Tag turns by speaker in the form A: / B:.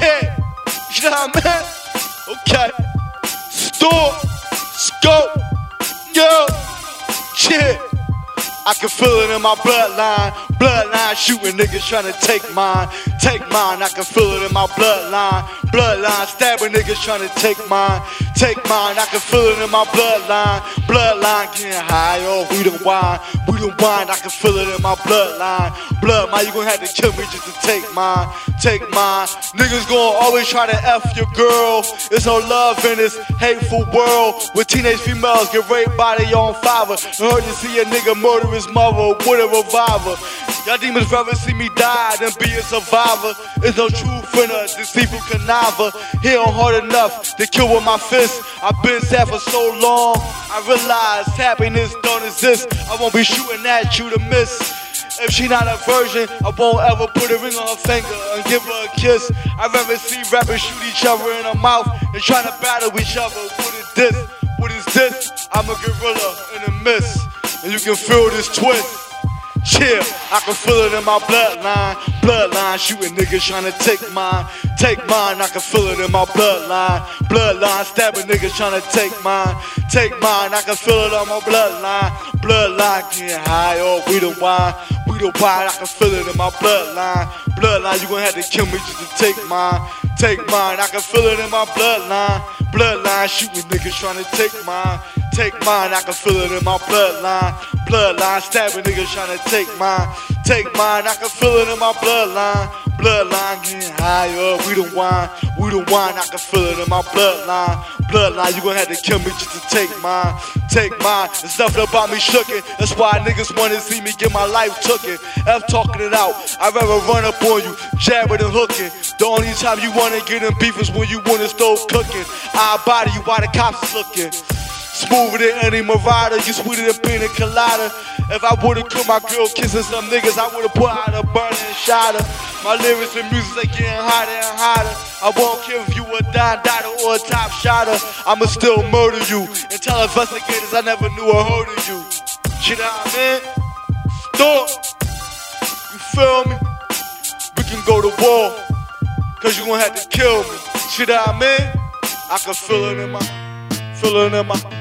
A: You know what I mean? Okay. Store, scope, yo, yeah. I can feel it in my bloodline. Bloodline shooting niggas trying to take mine. Take mine. I can feel it in my bloodline. Bloodline stabbing niggas trying to take mine. Take mine. I can feel it in my bloodline. Bloodline getting high off. We don't wine. We don't wine. I can feel it in my bloodline. Blood, man, you gonna have to kill me just to take mine. Take mine. Niggas gonna always try to F your girl. There's no love in this hateful world where teenage females get raped by their own father. I heard to see a nigga murder his mother with a revolver. Y'all demons rather see me die than be a survivor. There's no truth in a deceitful conniver. Don't hard enough to kill with my fist. I've been sad for so long. I realize happiness don't exist. I won't be shooting at you to miss. If she not a virgin, I won't ever put a ring on her finger and give her a kiss. I'd rather see rappers shoot each other in the mouth than trying to battle each other. What is this? What is this? I'm a gorilla in the mist, and you can feel this twist. Chill, I can feel it in my bloodline. Bloodline, shooting niggas trying to take mine. Take mine, I can feel it in my bloodline. Bloodline, stabbing niggas trying to take mine. Take mine, I can feel it on my bloodline. Bloodline, getting high off we the wine. We the wine, I can feel it in my bloodline. Bloodline, you gonna have to kill me just to take mine. Take mine, I can feel it in my bloodline. Bloodline, shooting niggas trying to take mine. Take mine, I can feel it in my bloodline. Bloodline, stabbing niggas trying to take mine. Take mine, I can feel it in my bloodline. Bloodline getting higher, we the wine, we the wine, I can feel it in my bloodline. Bloodline, you gon' have to kill me just to take mine. Take mine, there's nothing about me shookin'. That's why niggas wanna see me get my life tookin'. F talking it out, I'd rather run up on you, jabbing and hooking. The only time you wanna get in beef is when you wanna stove cooking. I body you while the cops is looking. Smoother than any Marauder, you sweeter than pina colada. If I would've killed my girl kissing some niggas, I would've put out a burning shot her. My lyrics and music they getting hotter and hotter. I won't care if you a dime daughter or a top shotter. I'ma still murder you and tell investigators I never knew or heard of you. Shit out, man. Stop. You feel me? We can go to war. Cause you gonna have to kill me. Shit out, man. I can feel it in my, feel it in my.